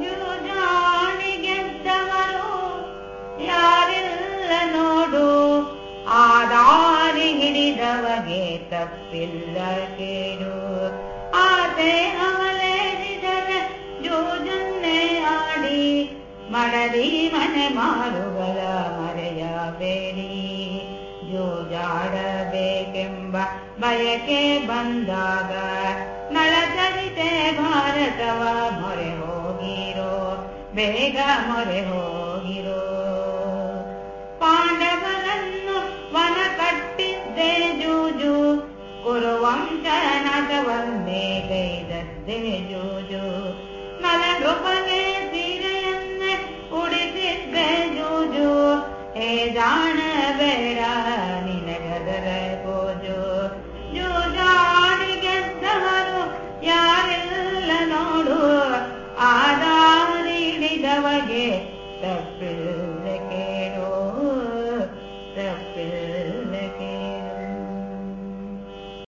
ಜೂಜಾಣಿ ಗೆದ್ದವರು ಯಾರಿಲ್ಲ ನೋಡು ಆದಾರಿ ಹಿಡಿದವಗೆ ತಪ್ಪಿಲ್ಲ ಕೇಳು ಆಸೆ ಅವಲೇರಿದರೆ ಜೂಜನ್ನೇ ಆಡಿ ಮಡದಿ ಮನೆ ಮಾರುಗಳ ಮರೆಯಬೇಡಿ ಜೂಜಾಡಬೇಕೆಂಬ ಬಯಕೆ ಬಂದಾಗ ನಳಚರಿತೆ ಭಾರತವ ಮೊರೆ ಹೋಗಿರೋ ಬೇಗ ಮೊರೆ ಹೋಗಿರೋ ಪಾಂಡವರನ್ನು ವನ ಕಟ್ಟಿದ್ದೆ ಜೂಜು ಕುರುವಂಶನಾಥವನ್ನೇ ಗೈದದ್ದೇ ಜೂಜು ನಲನೃಪಗೆ ಸೀರೆಯನ್ನೇ ಉಡಿಸಿದ್ದೆ ಜೂಜು ಹೇ ಜಾಣಬೇಡ ನಮಗೆ ತಪ್ಪಿಲ್ಲ ಕೇಳೋ ತಪ್ಪಿಲ್ಲ